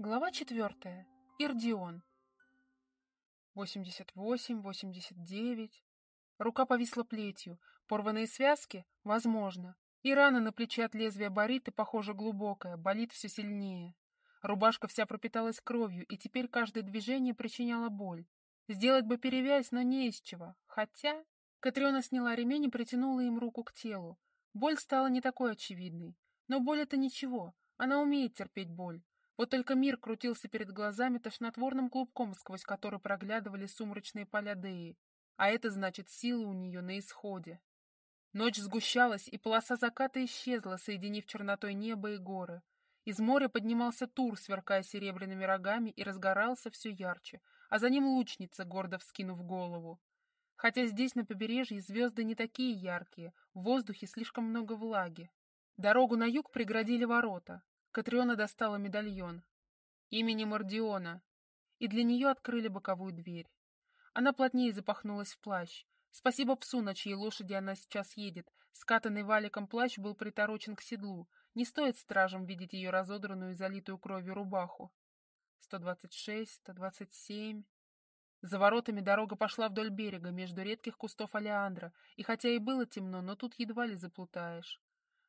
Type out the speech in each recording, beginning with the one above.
Глава четвертая. Ирдион. Восемьдесят восемь, восемьдесят девять. Рука повисла плетью. Порванные связки? Возможно. И рана на плече от лезвия бориты, похоже, глубокая, болит все сильнее. Рубашка вся пропиталась кровью, и теперь каждое движение причиняло боль. Сделать бы перевязь, но не из чего. Хотя... Катриона сняла ремень и притянула им руку к телу. Боль стала не такой очевидной. Но боль — это ничего. Она умеет терпеть боль. Вот только мир крутился перед глазами тошнотворным клубком, сквозь который проглядывали сумрачные поля Деи. А это значит, силы у нее на исходе. Ночь сгущалась, и полоса заката исчезла, соединив чернотой небо и горы. Из моря поднимался Тур, сверкая серебряными рогами, и разгорался все ярче, а за ним лучница, гордо вскинув голову. Хотя здесь, на побережье, звезды не такие яркие, в воздухе слишком много влаги. Дорогу на юг преградили ворота. Катриона достала медальон. Именем Ордиона. И для нее открыли боковую дверь. Она плотнее запахнулась в плащ. Спасибо псу, на чьей лошади она сейчас едет. Скатанный валиком плащ был приторочен к седлу. Не стоит стражам видеть ее разодранную и залитую кровью рубаху. 126, 127... За воротами дорога пошла вдоль берега, между редких кустов алиандра, и хотя и было темно, но тут едва ли заплутаешь.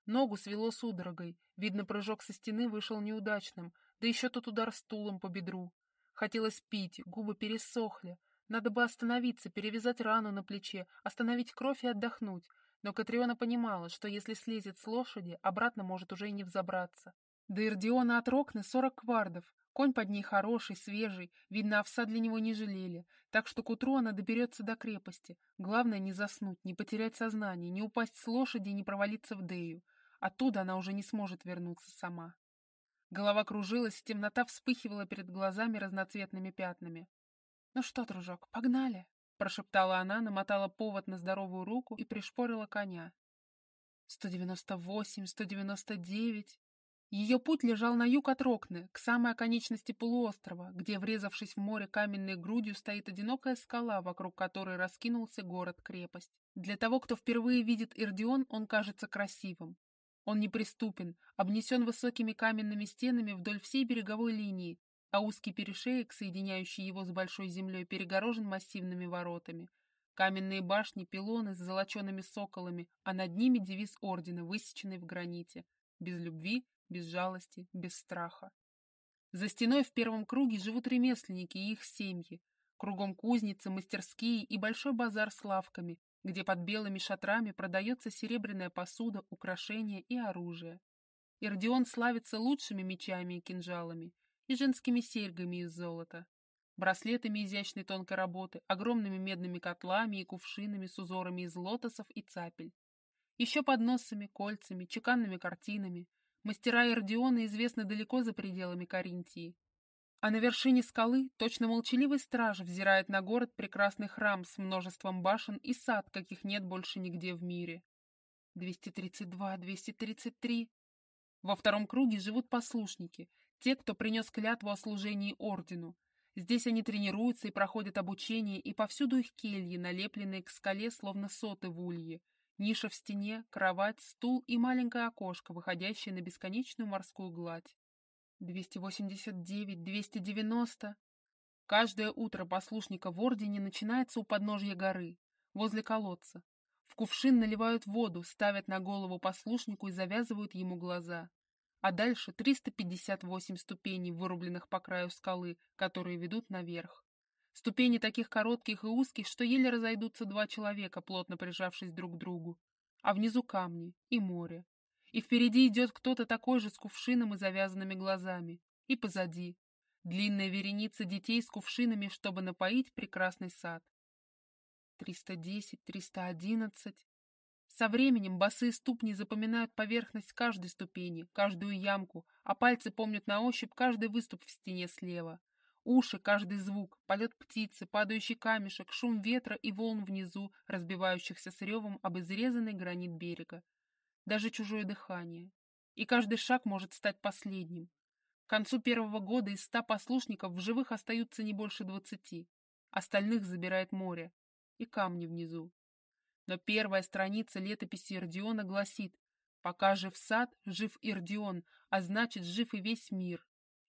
Ногу свело судорогой, видно, прыжок со стены вышел неудачным, да еще тот удар стулом по бедру. Хотелось пить, губы пересохли. Надо бы остановиться, перевязать рану на плече, остановить кровь и отдохнуть. Но Катриона понимала, что если слезет с лошади, обратно может уже и не взобраться. До Ирдиона от Рокны сорок квардов. Конь под ней хороший, свежий, видно, овса для него не жалели, так что к утру она доберется до крепости. Главное не заснуть, не потерять сознание, не упасть с лошади и не провалиться в Дею. Оттуда она уже не сможет вернуться сама. Голова кружилась, темнота вспыхивала перед глазами разноцветными пятнами. «Ну что, дружок, погнали!» — прошептала она, намотала повод на здоровую руку и пришпорила коня. «Сто девяносто восемь, сто девяносто девять...» Ее путь лежал на юг от Рокны, к самой оконечности полуострова, где, врезавшись в море каменной грудью, стоит одинокая скала, вокруг которой раскинулся город-крепость. Для того, кто впервые видит Ирдион, он кажется красивым. Он неприступен, обнесен высокими каменными стенами вдоль всей береговой линии, а узкий перешеек, соединяющий его с большой землей, перегорожен массивными воротами. Каменные башни, пилоны с золочеными соколами, а над ними девиз ордена, высеченный в граните. Без любви, без жалости, без страха. За стеной в первом круге живут ремесленники и их семьи. Кругом кузницы, мастерские и большой базар с лавками, где под белыми шатрами продается серебряная посуда, украшения и оружие. Ирдион славится лучшими мечами и кинжалами, и женскими серьгами из золота, браслетами изящной тонкой работы, огромными медными котлами и кувшинами с узорами из лотосов и цапель. Еще подносами, кольцами, чеканными картинами. Мастера Ирдиона известны далеко за пределами Каринтии, а на вершине скалы точно молчаливый страж взирает на город прекрасный храм с множеством башен и сад, каких нет больше нигде в мире. 232, 233. Во втором круге живут послушники, те, кто принес клятву о служении ордену. Здесь они тренируются и проходят обучение, и повсюду их кельи, налепленные к скале, словно соты в улье. Ниша в стене, кровать, стул и маленькое окошко, выходящее на бесконечную морскую гладь. 289, 290. Каждое утро послушника в Ордене начинается у подножья горы, возле колодца. В кувшин наливают воду, ставят на голову послушнику и завязывают ему глаза. А дальше 358 ступеней, вырубленных по краю скалы, которые ведут наверх. Ступени таких коротких и узких, что еле разойдутся два человека, плотно прижавшись друг к другу. А внизу камни и море, и впереди идет кто-то такой же с кувшином и завязанными глазами. И позади. Длинная вереница детей с кувшинами, чтобы напоить прекрасный сад. 310, 311. Со временем босые ступни запоминают поверхность каждой ступени, каждую ямку, а пальцы помнят на ощупь каждый выступ в стене слева. Уши — каждый звук, полет птицы, падающий камешек, шум ветра и волн внизу, разбивающихся с ревом об изрезанный гранит берега даже чужое дыхание. И каждый шаг может стать последним. К концу первого года из ста послушников в живых остаются не больше двадцати. Остальных забирает море и камни внизу. Но первая страница летописи Ирдиона гласит «Пока жив сад, жив Ирдион, а значит, жив и весь мир».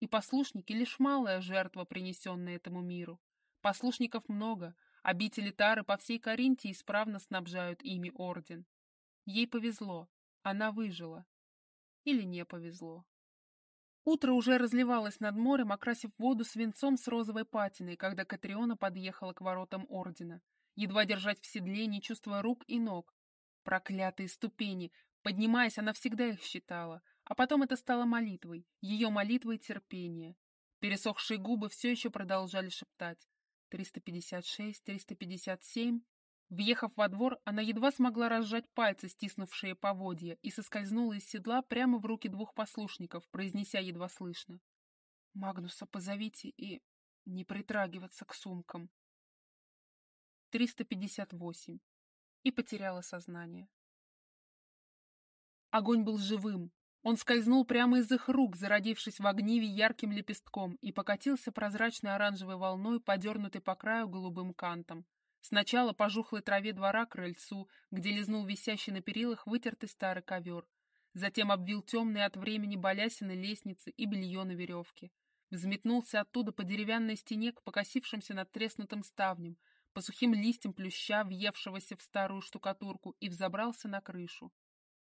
и послушники — лишь малая жертва, принесенная этому миру. Послушников много, обители Тары по всей Каринте исправно снабжают ими орден. Ей повезло, она выжила. Или не повезло. Утро уже разливалось над морем, окрасив воду свинцом с розовой патиной, когда Катриона подъехала к воротам ордена. Едва держать в седле, не чувствуя рук и ног. Проклятые ступени! Поднимаясь, она всегда их считала. А потом это стало молитвой, ее молитвой терпения. Пересохшие губы все еще продолжали шептать. 356, 357. Въехав во двор, она едва смогла разжать пальцы, стиснувшие поводья, и соскользнула из седла прямо в руки двух послушников, произнеся едва слышно. «Магнуса позовите и не притрагиваться к сумкам». 358. И потеряла сознание. Огонь был живым. Он скользнул прямо из их рук, зародившись в огниве ярким лепестком, и покатился прозрачной оранжевой волной, подернутой по краю голубым кантом. Сначала по жухлой траве двора к крыльцу, где лизнул висящий на перилах вытертый старый ковер. Затем обвил темные от времени балясины лестницы и белье на веревке. Взметнулся оттуда по деревянной стене к покосившимся над треснутым ставнем, по сухим листьям плюща, въевшегося в старую штукатурку, и взобрался на крышу.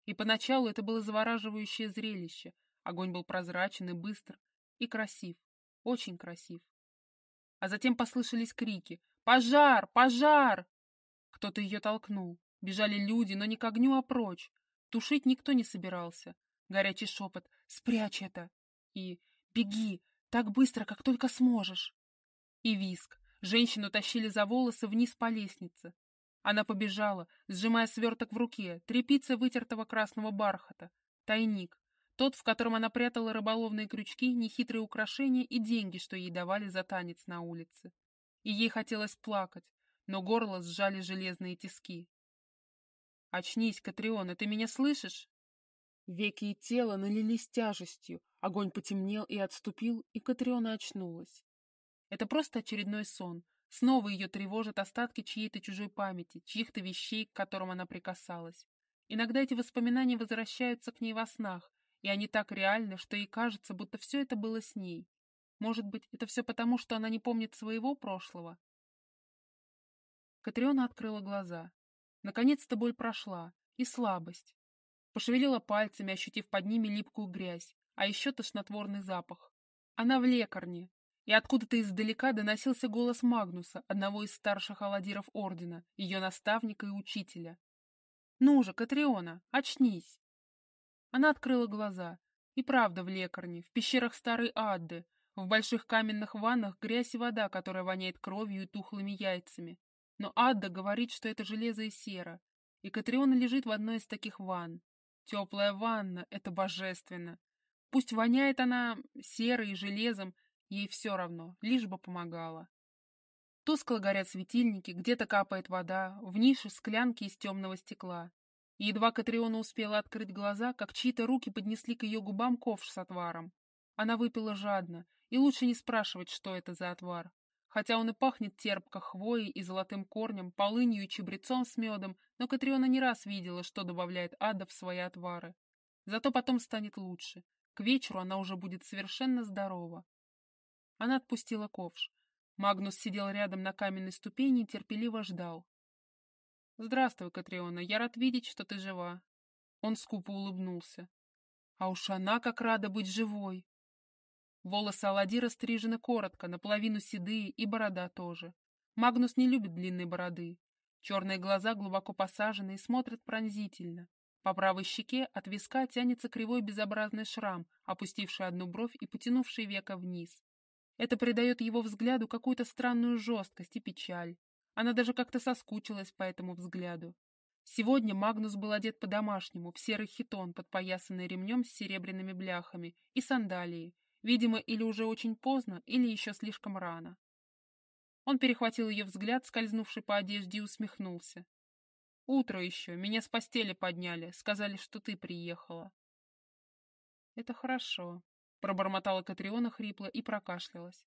И поначалу это было завораживающее зрелище. Огонь был прозрачен и быстр, и красив, очень красив. А затем послышались крики «Пожар! Пожар!» Кто-то ее толкнул. Бежали люди, но не к огню, а прочь. Тушить никто не собирался. Горячий шепот «Спрячь это!» и «Беги! Так быстро, как только сможешь!» И виск. Женщину тащили за волосы вниз по лестнице. Она побежала, сжимая сверток в руке, трепица вытертого красного бархата, тайник, тот, в котором она прятала рыболовные крючки, нехитрые украшения и деньги, что ей давали за танец на улице и ей хотелось плакать, но горло сжали железные тиски. «Очнись, Катриона, ты меня слышишь?» Веки и тело налились тяжестью, огонь потемнел и отступил, и Катриона очнулась. Это просто очередной сон. Снова ее тревожат остатки чьей-то чужой памяти, чьих-то вещей, к которым она прикасалась. Иногда эти воспоминания возвращаются к ней во снах, и они так реальны, что ей кажется, будто все это было с ней. Может быть, это все потому, что она не помнит своего прошлого? Катриона открыла глаза. Наконец-то боль прошла. И слабость. Пошевелила пальцами, ощутив под ними липкую грязь, а еще тошнотворный запах. Она в лекарне. И откуда-то издалека доносился голос Магнуса, одного из старших аладиров Ордена, ее наставника и учителя. «Ну же, Катриона, очнись!» Она открыла глаза. И правда в лекарне, в пещерах старой Адды, в больших каменных ваннах грязь и вода, которая воняет кровью и тухлыми яйцами. Но Адда говорит, что это железо и сера. И Катриона лежит в одной из таких ванн. Теплая ванна — это божественно. Пусть воняет она серой и железом, ей все равно, лишь бы помогала. Тускло горят светильники, где-то капает вода, в нише склянки из темного стекла. И едва Катриона успела открыть глаза, как чьи-то руки поднесли к ее губам ковш с отваром. Она выпила жадно, и лучше не спрашивать, что это за отвар. Хотя он и пахнет терпко хвоей и золотым корнем, полынью и чебрецом с медом, но Катриона не раз видела, что добавляет ада в свои отвары. Зато потом станет лучше. К вечеру она уже будет совершенно здорова. Она отпустила ковш. Магнус сидел рядом на каменной ступени и терпеливо ждал. «Здравствуй, Катриона, я рад видеть, что ты жива». Он скупо улыбнулся. А уж она как рада быть живой. Волосы Аладира стрижены коротко, наполовину седые, и борода тоже. Магнус не любит длинной бороды. Черные глаза глубоко посажены и смотрят пронзительно. По правой щеке от виска тянется кривой безобразный шрам, опустивший одну бровь и потянувший века вниз. Это придает его взгляду какую-то странную жесткость и печаль. Она даже как-то соскучилась по этому взгляду. Сегодня Магнус был одет по-домашнему, в серый хитон, подпоясанный ремнем с серебряными бляхами, и сандалии, Видимо, или уже очень поздно, или еще слишком рано. Он перехватил ее взгляд, скользнувший по одежде, и усмехнулся. «Утро еще. Меня с постели подняли. Сказали, что ты приехала». «Это хорошо», — пробормотала Катриона хрипло и прокашлялась.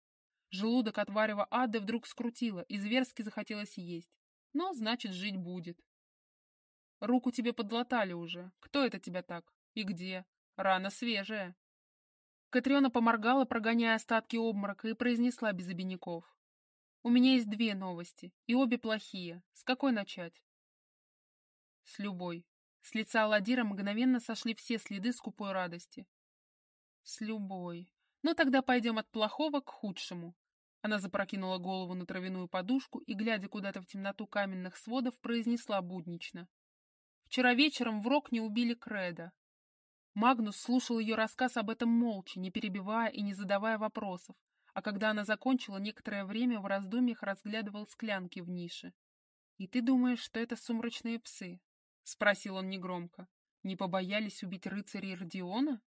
Желудок от варева ада вдруг скрутило, и зверски захотелось есть. Но, значит, жить будет. «Руку тебе подлатали уже. Кто это тебя так? И где? Рана свежая». Катриона поморгала, прогоняя остатки обморока, и произнесла без обиняков. «У меня есть две новости, и обе плохие. С какой начать?» «С любой». С лица Аладдира мгновенно сошли все следы скупой радости. «С любой. Ну тогда пойдем от плохого к худшему». Она запрокинула голову на травяную подушку и, глядя куда-то в темноту каменных сводов, произнесла буднично. «Вчера вечером в Рок не убили Креда, Магнус слушал ее рассказ об этом молча, не перебивая и не задавая вопросов, а когда она закончила, некоторое время в раздумьях разглядывал склянки в нише. «И ты думаешь, что это сумрачные псы?» — спросил он негромко. «Не побоялись убить рыцарей Родиона?»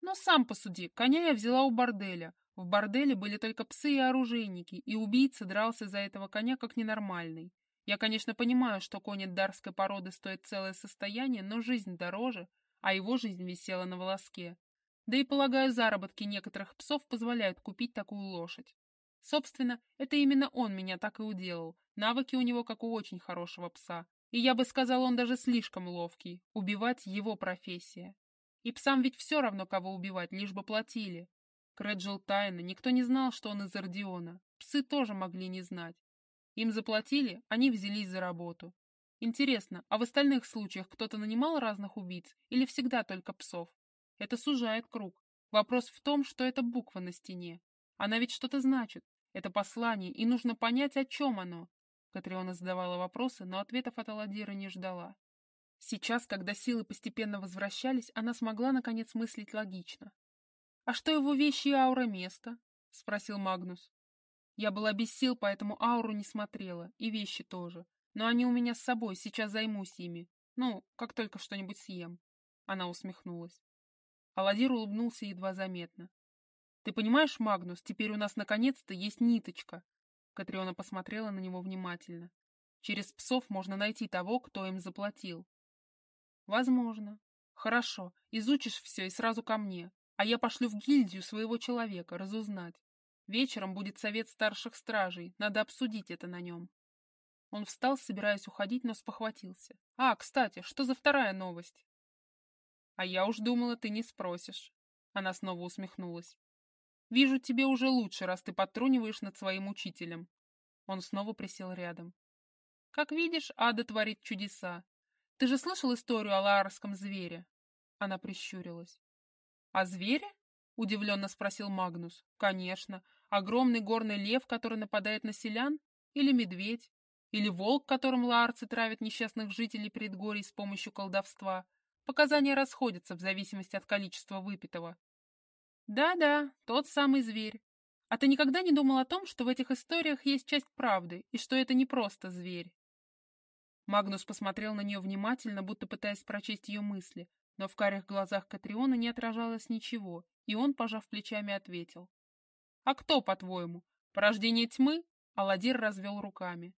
«Но сам посуди, коня я взяла у борделя. В борделе были только псы и оружейники, и убийца дрался за этого коня как ненормальный. Я, конечно, понимаю, что конь дарской породы стоит целое состояние, но жизнь дороже, а его жизнь висела на волоске. Да и, полагаю, заработки некоторых псов позволяют купить такую лошадь. Собственно, это именно он меня так и уделал. Навыки у него как у очень хорошего пса. И я бы сказал, он даже слишком ловкий. Убивать его профессия. И псам ведь все равно, кого убивать, лишь бы платили. Крэд жил тайно, никто не знал, что он из Ордиона. Псы тоже могли не знать. Им заплатили, они взялись за работу. Интересно, а в остальных случаях кто-то нанимал разных убийц или всегда только псов? Это сужает круг. Вопрос в том, что это буква на стене. Она ведь что-то значит. Это послание, и нужно понять, о чем оно. Катриона задавала вопросы, но ответов от Аладдира не ждала. Сейчас, когда силы постепенно возвращались, она смогла, наконец, мыслить логично. «А что его вещи и аура место?» — спросил Магнус. Я была без сил, поэтому ауру не смотрела, и вещи тоже. Но они у меня с собой, сейчас займусь ими. Ну, как только что-нибудь съем. Она усмехнулась. Аладдир улыбнулся едва заметно. «Ты понимаешь, Магнус, теперь у нас наконец-то есть ниточка!» Катриона посмотрела на него внимательно. «Через псов можно найти того, кто им заплатил». «Возможно. Хорошо, изучишь все и сразу ко мне, а я пошлю в гильдию своего человека разузнать. Вечером будет совет старших стражей, надо обсудить это на нем». Он встал, собираясь уходить, но спохватился. «А, кстати, что за вторая новость?» «А я уж думала, ты не спросишь». Она снова усмехнулась. «Вижу, тебе уже лучше, раз ты подтруниваешь над своим учителем». Он снова присел рядом. «Как видишь, ада творит чудеса. Ты же слышал историю о лаарском звере?» Она прищурилась. «О звере?» — удивленно спросил Магнус. «Конечно. Огромный горный лев, который нападает на селян? Или медведь? Или волк, которым лаарцы травят несчастных жителей предгорий с помощью колдовства. Показания расходятся в зависимости от количества выпитого. Да-да, тот самый зверь. А ты никогда не думал о том, что в этих историях есть часть правды, и что это не просто зверь? Магнус посмотрел на нее внимательно, будто пытаясь прочесть ее мысли, но в карих глазах Катриона не отражалось ничего, и он, пожав плечами, ответил. «А кто, по-твоему? Порождение тьмы?» Аладдир развел руками.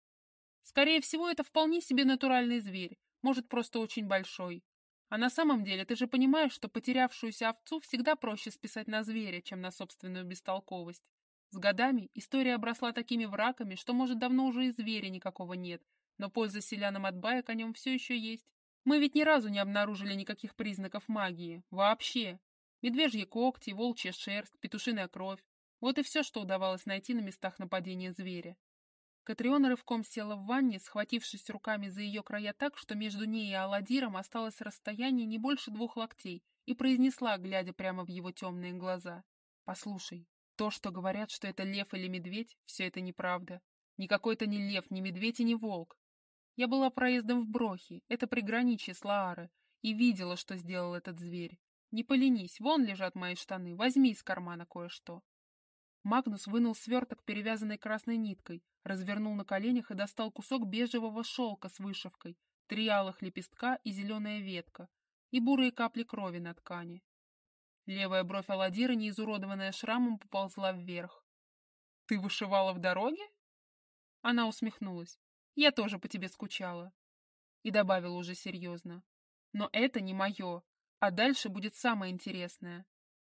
Скорее всего, это вполне себе натуральный зверь, может, просто очень большой. А на самом деле, ты же понимаешь, что потерявшуюся овцу всегда проще списать на зверя, чем на собственную бестолковость. С годами история обросла такими врагами, что, может, давно уже и зверя никакого нет, но польза селянам от баек о нем все еще есть. Мы ведь ни разу не обнаружили никаких признаков магии. Вообще. Медвежьи когти, волчья шерсть, петушиная кровь. Вот и все, что удавалось найти на местах нападения зверя. Катриона рывком села в ванне, схватившись руками за ее края так, что между ней и Аладдиром осталось расстояние не больше двух локтей, и произнесла, глядя прямо в его темные глаза. «Послушай, то, что говорят, что это лев или медведь, все это неправда. Никакой это не лев, не медведь и не волк. Я была проездом в Брохи, это приграничье с Лаары, и видела, что сделал этот зверь. Не поленись, вон лежат мои штаны, возьми из кармана кое-что. Магнус вынул сверток, перевязанный красной ниткой, развернул на коленях и достал кусок бежевого шелка с вышивкой, три алых лепестка и зеленая ветка, и бурые капли крови на ткани. Левая бровь Аладдира, неизуродованная шрамом, поползла вверх. «Ты вышивала в дороге?» Она усмехнулась. «Я тоже по тебе скучала». И добавила уже серьезно. «Но это не мое, а дальше будет самое интересное.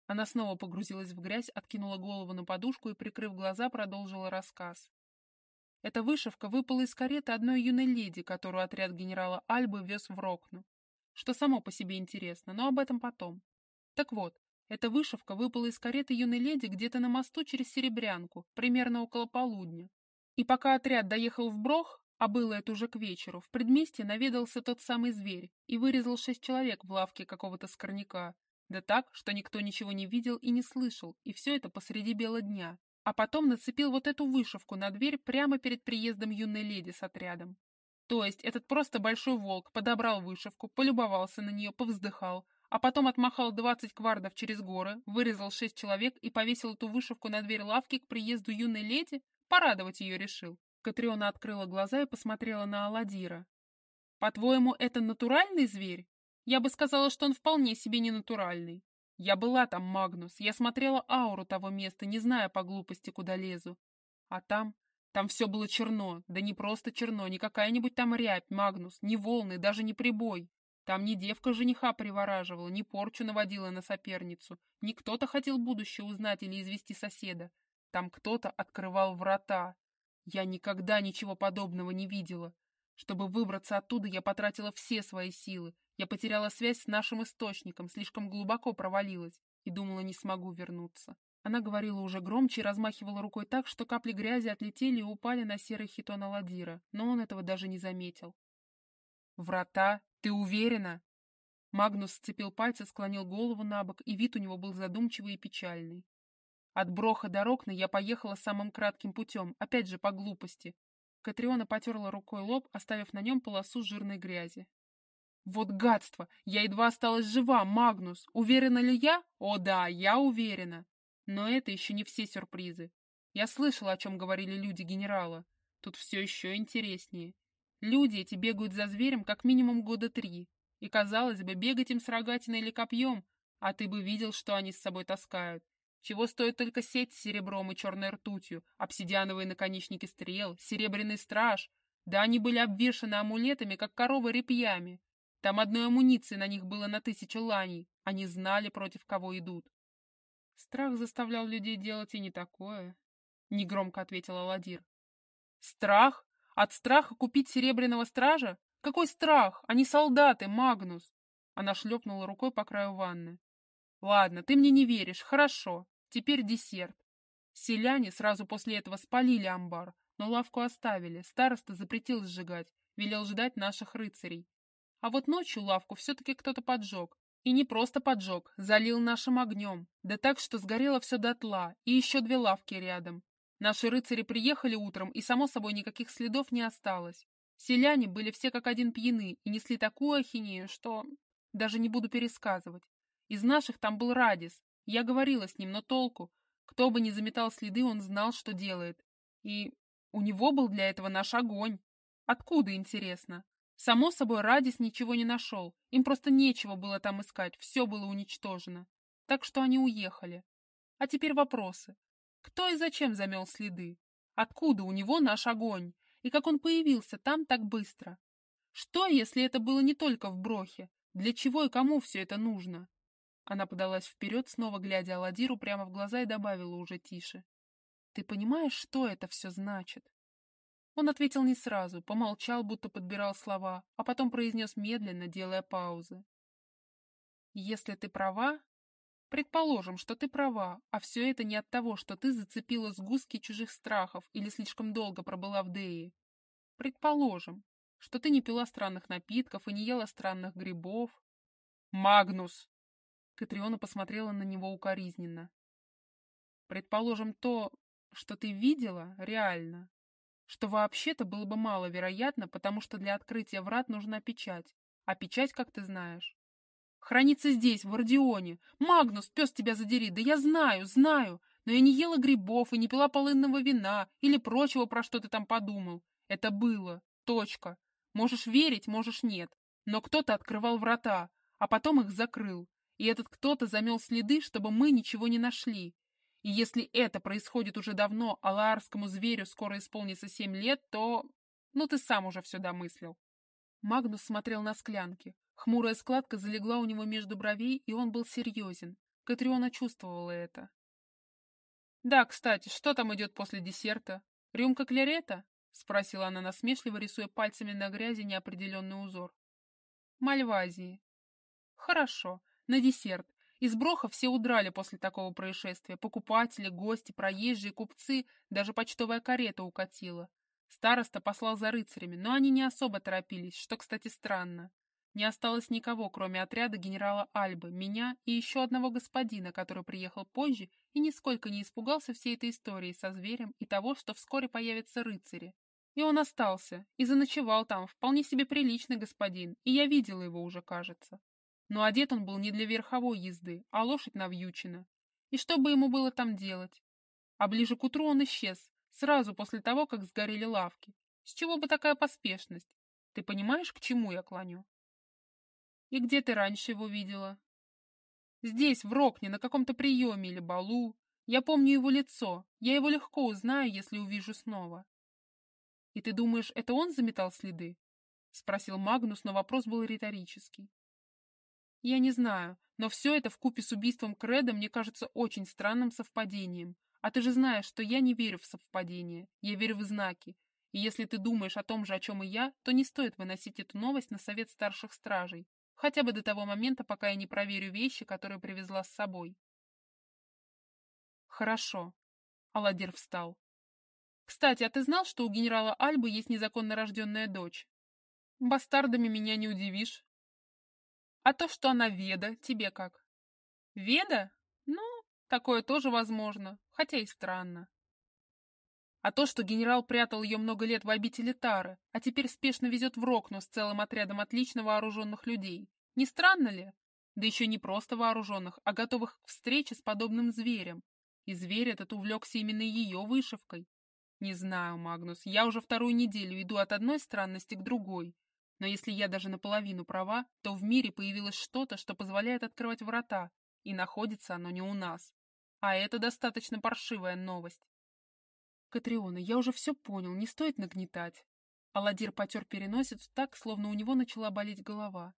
Она снова погрузилась в грязь, откинула голову на подушку и, прикрыв глаза, продолжила рассказ. Эта вышивка выпала из кареты одной юной леди, которую отряд генерала Альбы вез в Рокну. Что само по себе интересно, но об этом потом. Так вот, Эта вышивка выпала из кареты юной леди где-то на мосту через Серебрянку, примерно около полудня. И пока отряд доехал в Брох, а было это уже к вечеру, в предместье наведался тот самый зверь и вырезал шесть человек в лавке какого-то скорняка. Да так, что никто ничего не видел и не слышал, и все это посреди бела дня. А потом нацепил вот эту вышивку на дверь прямо перед приездом юной леди с отрядом. То есть этот просто большой волк подобрал вышивку, полюбовался на нее, повздыхал, а потом отмахал двадцать квардов через горы, вырезал шесть человек и повесил эту вышивку на дверь лавки к приезду юной леди, порадовать ее решил. Катриона открыла глаза и посмотрела на Аладдира. «По-твоему, это натуральный зверь? Я бы сказала, что он вполне себе не натуральный. Я была там, Магнус, я смотрела ауру того места, не зная по глупости, куда лезу. А там, там все было черно, да не просто черно, не какая-нибудь там рябь, Магнус, не волны, даже не прибой. Там не девка жениха привораживала, не порчу наводила на соперницу, не кто-то хотел будущее узнать или извести соседа. Там кто-то открывал врата. Я никогда ничего подобного не видела. Чтобы выбраться оттуда, я потратила все свои силы. Я потеряла связь с нашим источником, слишком глубоко провалилась и думала, не смогу вернуться. Она говорила уже громче и размахивала рукой так, что капли грязи отлетели и упали на серый хитон Аладдира, но он этого даже не заметил. «Врата? Ты уверена?» Магнус сцепил пальцы, склонил голову на бок, и вид у него был задумчивый и печальный. От Броха до Рокна я поехала самым кратким путем, опять же по глупости. Катриона потерла рукой лоб, оставив на нем полосу жирной грязи. «Вот гадство! Я едва осталась жива, Магнус! Уверена ли я? О да, я уверена! Но это еще не все сюрпризы. Я слышала, о чем говорили люди генерала. Тут все еще интереснее. Люди эти бегают за зверем как минимум года три. И, казалось бы, бегать им с рогатиной или копьем, а ты бы видел, что они с собой таскают. Чего стоит только сеть с серебром и черной ртутью, обсидиановые наконечники стрел, серебряный страж. Да они были обвешаны амулетами, как коровы репьями. Там одной амуниции на них было на тысячу ланей. Они знали, против кого идут. Страх заставлял людей делать и не такое, — негромко ответил Аладдир. Страх? От страха купить серебряного стража? Какой страх? Они солдаты, Магнус! Она шлепнула рукой по краю ванны. Ладно, ты мне не веришь, хорошо. Теперь десерт. Селяне сразу после этого спалили амбар, но лавку оставили. Староста запретил сжигать, велел ждать наших рыцарей. А вот ночью лавку все-таки кто-то поджег. И не просто поджег, залил нашим огнем, да так, что сгорело все дотла, и еще две лавки рядом. Наши рыцари приехали утром, и, само собой, никаких следов не осталось. Селяне были все как один пьяны и несли такую ахинею, что... Даже не буду пересказывать. Из наших там был Радис. Я говорила с ним, но толку. Кто бы ни заметал следы, он знал, что делает. И у него был для этого наш огонь. Откуда, интересно? Само собой, Радис ничего не нашел. Им просто нечего было там искать, все было уничтожено. Так что они уехали. А теперь вопросы. Кто и зачем замел следы? Откуда у него наш огонь? И как он появился там так быстро? Что, если это было не только в Брохе? Для чего и кому все это нужно? Она подалась вперед, снова глядя Аладиру прямо в глаза и добавила уже тише. «Ты понимаешь, что это все значит?» Он ответил не сразу, помолчал, будто подбирал слова, а потом произнес медленно, делая паузы. «Если ты права, предположим, что ты права, а все это не от того, что ты зацепила сгустки чужих страхов или слишком долго пробыла в Дее. Предположим, что ты не пила странных напитков и не ела странных грибов. Магнус!» Катриона посмотрела на него укоризненно. «Предположим, то, что ты видела, реально, что вообще-то было бы маловероятно, потому что для открытия врат нужна печать. А печать, как ты знаешь, хранится здесь, в Ордионе. Магнус, пес тебя задери, да я знаю, знаю, но я не ела грибов и не пила полынного вина или прочего, про что ты там подумал. Это было. Точка. Можешь верить, можешь нет. Но кто-то открывал врата, а потом их закрыл. И этот кто-то замел следы, чтобы мы ничего не нашли. И если это происходит уже давно, а лаарскому зверю скоро исполнится семь лет, то... Ну, ты сам уже все домыслил. Магнус смотрел на склянки. Хмурая складка залегла у него между бровей, и он был серьезен. Катриона чувствовала это. «Да, кстати, что там идет после десерта? Рюмка клярета?» — спросила она насмешливо, рисуя пальцами на грязи неопределенный узор. «Мальвазии». «Хорошо. На десерт. Из Броха все удрали после такого происшествия. Покупатели, гости, проезжие, купцы, даже почтовая карета укатила. Староста послал за рыцарями, но они не особо торопились, что, кстати, странно. Не осталось никого, кроме отряда генерала Альбы, меня и еще одного господина, который приехал позже и нисколько не испугался всей этой истории со зверем и того, что вскоре появятся рыцари. И он остался, и заночевал там, вполне себе приличный господин, и я видела его уже, кажется. Но одет он был не для верховой езды, а лошадь навьючена. И что бы ему было там делать? А ближе к утру он исчез, сразу после того, как сгорели лавки. С чего бы такая поспешность? Ты понимаешь, к чему я клоню? И где ты раньше его видела? Здесь, в Рокне, на каком-то приеме или балу. Я помню его лицо. Я его легко узнаю, если увижу снова. И ты думаешь, это он заметал следы? Спросил Магнус, но вопрос был риторический. Я не знаю, но все это вкупе с убийством Креда мне кажется очень странным совпадением. А ты же знаешь, что я не верю в совпадения, я верю в знаки. И если ты думаешь о том же, о чем и я, то не стоит выносить эту новость на совет старших стражей, хотя бы до того момента, пока я не проверю вещи, которые привезла с собой. Хорошо. Аладдир встал. Кстати, а ты знал, что у генерала Альбы есть незаконно рожденная дочь? Бастардами меня не удивишь. А то, что она Веда, тебе как? Веда? Ну, такое тоже возможно, хотя и странно. А то, что генерал прятал ее много лет в обители Тары, а теперь спешно везет в Рокну с целым отрядом отлично вооруженных людей, не странно ли? Да еще не просто вооруженных, а готовых к встрече с подобным зверем. И зверь этот увлекся именно ее вышивкой. Не знаю, Магнус, я уже вторую неделю иду от одной странности к другой, но если я даже наполовину права, то в мире появилось что-то, что позволяет открывать врата, и находится оно не у нас. А это достаточно паршивая новость. Катриона, я уже все понял, не стоит нагнетать. Аладдир потер переносицу так, словно у него начала болеть голова.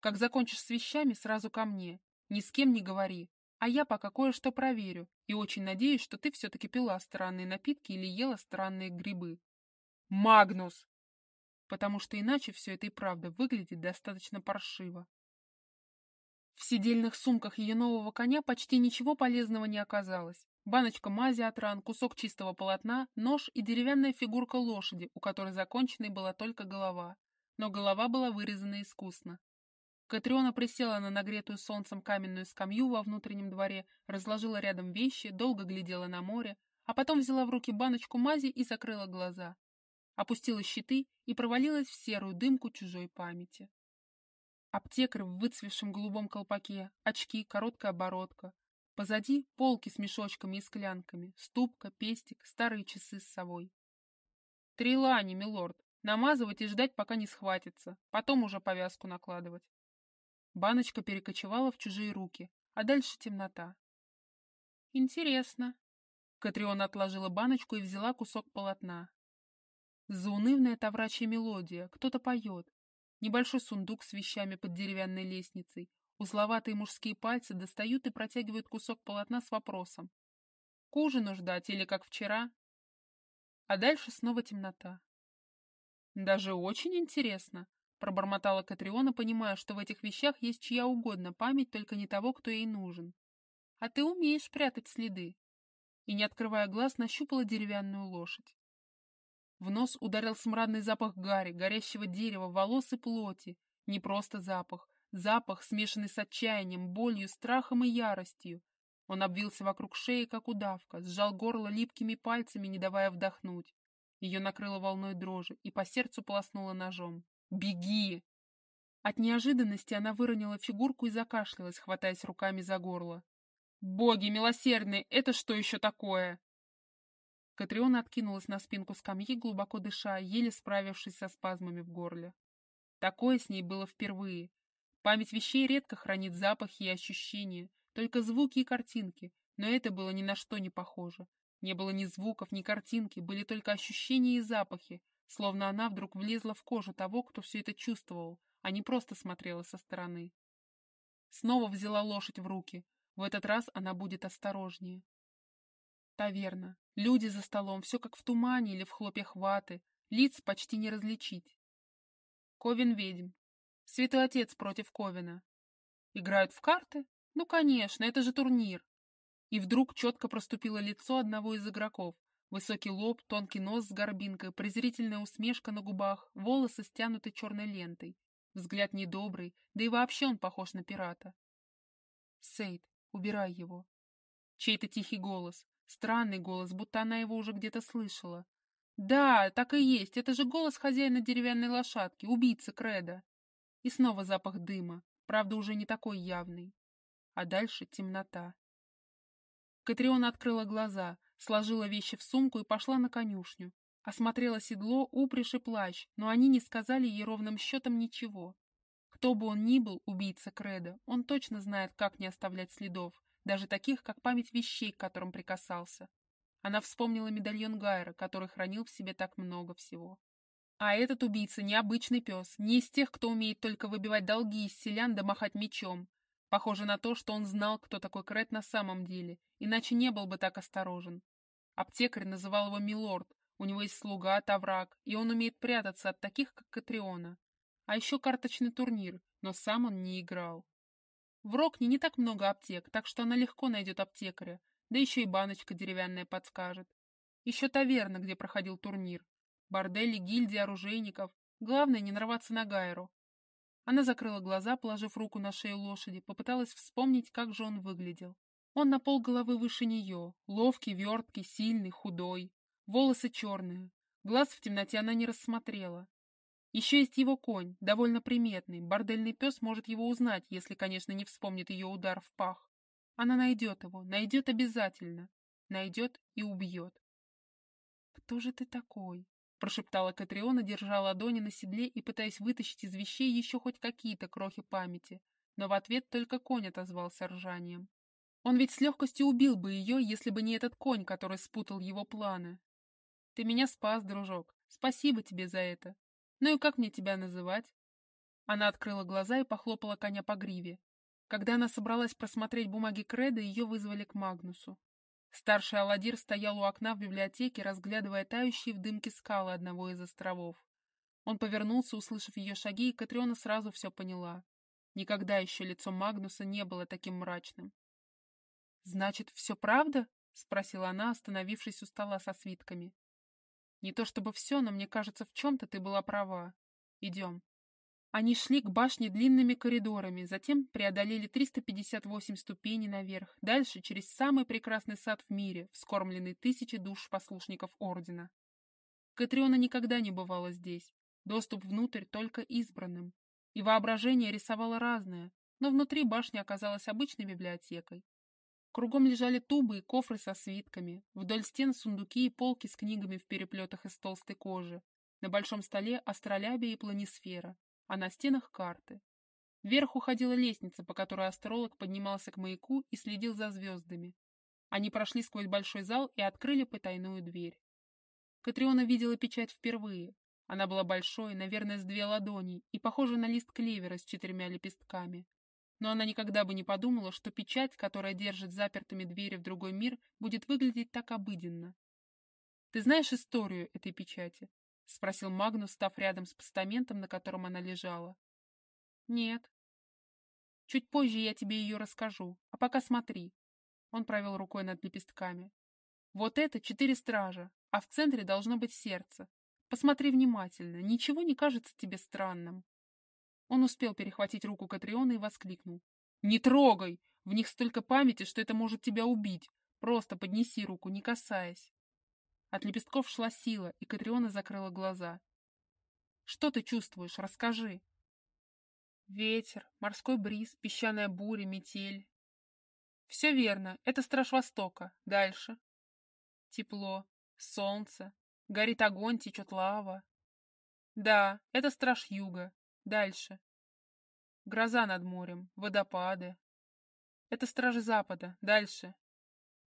Как закончишь с вещами, сразу ко мне. Ни с кем не говори. А я пока кое-что проверю, и очень надеюсь, что ты все-таки пила странные напитки или ела странные грибы. Магнус! Потому что иначе все это и правда выглядит достаточно паршиво. В сидельных сумках ее нового коня почти ничего полезного не оказалось. Баночка мази от ран, кусок чистого полотна, нож и деревянная фигурка лошади, у которой законченной была только голова. Но голова была вырезана искусно. Катриона присела на нагретую солнцем каменную скамью во внутреннем дворе, разложила рядом вещи, долго глядела на море, а потом взяла в руки баночку мази и закрыла глаза опустила щиты и провалилась в серую дымку чужой памяти. Аптекарь в выцвевшем голубом колпаке, очки, короткая оборотка. Позади полки с мешочками и склянками, ступка, пестик, старые часы с совой. Три лани, милорд, намазывать и ждать, пока не схватится, потом уже повязку накладывать. Баночка перекочевала в чужие руки, а дальше темнота. Интересно. Катриона отложила баночку и взяла кусок полотна, Заунывная таврачья мелодия, кто-то поет. Небольшой сундук с вещами под деревянной лестницей. Узловатые мужские пальцы достают и протягивают кусок полотна с вопросом. К ужину ждать или как вчера? А дальше снова темнота. Даже очень интересно, пробормотала Катриона, понимая, что в этих вещах есть чья угодно память, только не того, кто ей нужен. А ты умеешь прятать следы. И, не открывая глаз, нащупала деревянную лошадь. В нос ударил смрадный запах гари, горящего дерева, волос и плоти. Не просто запах. Запах, смешанный с отчаянием, болью, страхом и яростью. Он обвился вокруг шеи, как удавка, сжал горло липкими пальцами, не давая вдохнуть. Ее накрыло волной дрожи и по сердцу полоснуло ножом. «Беги!» От неожиданности она выронила фигурку и закашлялась, хватаясь руками за горло. «Боги милосердные, это что еще такое?» Катриона откинулась на спинку скамьи, глубоко дыша, еле справившись со спазмами в горле. Такое с ней было впервые. Память вещей редко хранит запахи и ощущения, только звуки и картинки, но это было ни на что не похоже. Не было ни звуков, ни картинки, были только ощущения и запахи, словно она вдруг влезла в кожу того, кто все это чувствовал, а не просто смотрела со стороны. Снова взяла лошадь в руки. В этот раз она будет осторожнее. Таверна. Люди за столом, все как в тумане или в хлопьях ваты. Лиц почти не различить. Ковен ведьм. Святой отец против Ковена. Играют в карты? Ну, конечно, это же турнир. И вдруг четко проступило лицо одного из игроков. Высокий лоб, тонкий нос с горбинкой, презрительная усмешка на губах, волосы стянуты черной лентой. Взгляд недобрый, да и вообще он похож на пирата. Сейд, убирай его. Чей-то тихий голос, странный голос, будто она его уже где-то слышала. Да, так и есть, это же голос хозяина деревянной лошадки, убийцы Креда. И снова запах дыма, правда уже не такой явный. А дальше темнота. Катриона открыла глаза, сложила вещи в сумку и пошла на конюшню. Осмотрела седло, упряжь и плащ, но они не сказали ей ровным счетом ничего. Кто бы он ни был, убийца Креда, он точно знает, как не оставлять следов, даже таких, как память вещей, к которым прикасался. Она вспомнила медальон Гайра, который хранил в себе так много всего. А этот убийца не обычный пес, не из тех, кто умеет только выбивать долги из селян да махать мечом. Похоже на то, что он знал, кто такой Крет на самом деле, иначе не был бы так осторожен. Аптекарь называл его Милорд, у него есть слуга, Таврак, и он умеет прятаться от таких, как Катриона. А еще карточный турнир, но сам он не играл. В Рокне не так много аптек, так что она легко найдет аптекаря, да еще и баночка деревянная подскажет. Еще таверна, где проходил турнир. Бордели, гильдии оружейников. Главное, не нарваться на Гайру. Она закрыла глаза, положив руку на шею лошади, попыталась вспомнить, как же он выглядел. Он на пол головы выше нее, ловкий, верткий, сильный, худой. Волосы черные. Глаз в темноте она не рассмотрела. Еще есть его конь, довольно приметный. Бордельный пес может его узнать, если, конечно, не вспомнит ее удар в пах. Она найдет его, найдет обязательно. Найдет и убьет. «Кто же ты такой?» — прошептала Катриона, держа ладони на седле и пытаясь вытащить из вещей еще хоть какие-то крохи памяти. Но в ответ только конь отозвался ржанием. Он ведь с легкостью убил бы ее, если бы не этот конь, который спутал его планы. Ты меня спас, дружок. Спасибо тебе за это. Ну и как мне тебя называть? Она открыла глаза и похлопала коня по гриве. Когда она собралась просмотреть бумаги Креда, ее вызвали к Магнусу. Старший Аладир стоял у окна в библиотеке, разглядывая тающие в дымке скалы одного из островов. Он повернулся, услышав ее шаги, и Катриона сразу все поняла. Никогда еще лицо Магнуса не было таким мрачным. «Значит, все правда?» — спросила она, остановившись у стола со свитками. Не то чтобы все, но мне кажется, в чем-то ты была права. Идем. Они шли к башне длинными коридорами, затем преодолели 358 ступеней наверх, дальше через самый прекрасный сад в мире, вскормленный тысячи душ послушников Ордена. Катриона никогда не бывала здесь, доступ внутрь только избранным. И воображение рисовало разное, но внутри башня оказалась обычной библиотекой. Кругом лежали тубы и кофры со свитками, вдоль стен сундуки и полки с книгами в переплетах из толстой кожи. На большом столе астролябия и планисфера, а на стенах карты. Вверх уходила лестница, по которой астролог поднимался к маяку и следил за звездами. Они прошли сквозь большой зал и открыли потайную дверь. Катриона видела печать впервые. Она была большой, наверное, с две ладони, и похожа на лист клевера с четырьмя лепестками но она никогда бы не подумала, что печать, которая держит запертыми двери в другой мир, будет выглядеть так обыденно. «Ты знаешь историю этой печати?» — спросил Магнус, став рядом с постаментом, на котором она лежала. «Нет». «Чуть позже я тебе ее расскажу, а пока смотри». Он провел рукой над лепестками. «Вот это четыре стража, а в центре должно быть сердце. Посмотри внимательно, ничего не кажется тебе странным?» Он успел перехватить руку Катриона и воскликнул. «Не трогай! В них столько памяти, что это может тебя убить. Просто поднеси руку, не касаясь». От лепестков шла сила, и Катриона закрыла глаза. «Что ты чувствуешь? Расскажи». Ветер, морской бриз, песчаная буря, метель. Все верно, это страж Востока. Дальше. Тепло, солнце, горит огонь, течет лава. Да, это страж Юга. Дальше. Гроза над морем, водопады. Это стражи Запада. Дальше.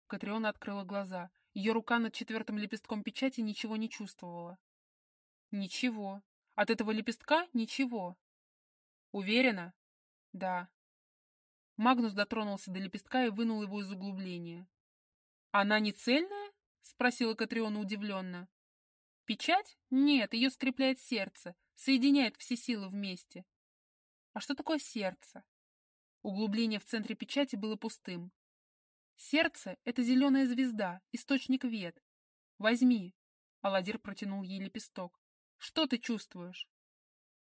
Катриона открыла глаза. Ее рука над четвертым лепестком печати ничего не чувствовала. Ничего. От этого лепестка ничего. Уверена? Да. Магнус дотронулся до лепестка и вынул его из углубления. «Она не цельная?» — спросила Катриона удивленно. «Печать? Нет, ее скрепляет сердце соединяет все силы вместе. А что такое сердце? Углубление в центре печати было пустым. Сердце — это зеленая звезда, источник вет. Возьми. Аладдир протянул ей лепесток. Что ты чувствуешь?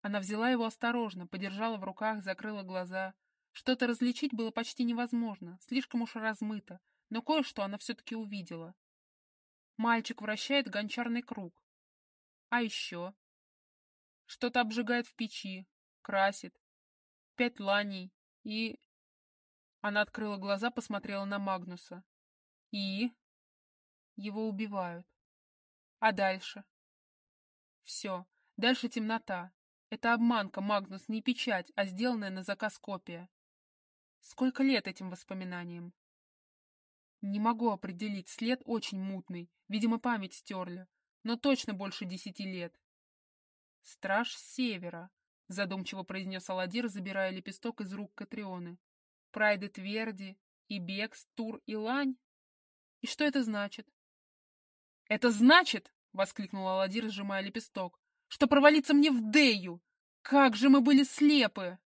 Она взяла его осторожно, подержала в руках, закрыла глаза. Что-то различить было почти невозможно, слишком уж размыто, но кое-что она все-таки увидела. Мальчик вращает гончарный круг. А еще? Что-то обжигает в печи, красит. Пять ланей и... Она открыла глаза, посмотрела на Магнуса. И... Его убивают. А дальше? Все. Дальше темнота. Это обманка, Магнус, не печать, а сделанная на заказ копия. Сколько лет этим воспоминаниям? Не могу определить, след очень мутный, видимо, память стерли, но точно больше десяти лет. Страж севера, задумчиво произнес Аладдир, забирая лепесток из рук Катрионы. Прайды Тверди, и Бекс, Тур и Лань? И что это значит? Это значит, воскликнул Аладдир, сжимая лепесток, что провалиться мне в Дею! Как же мы были слепы!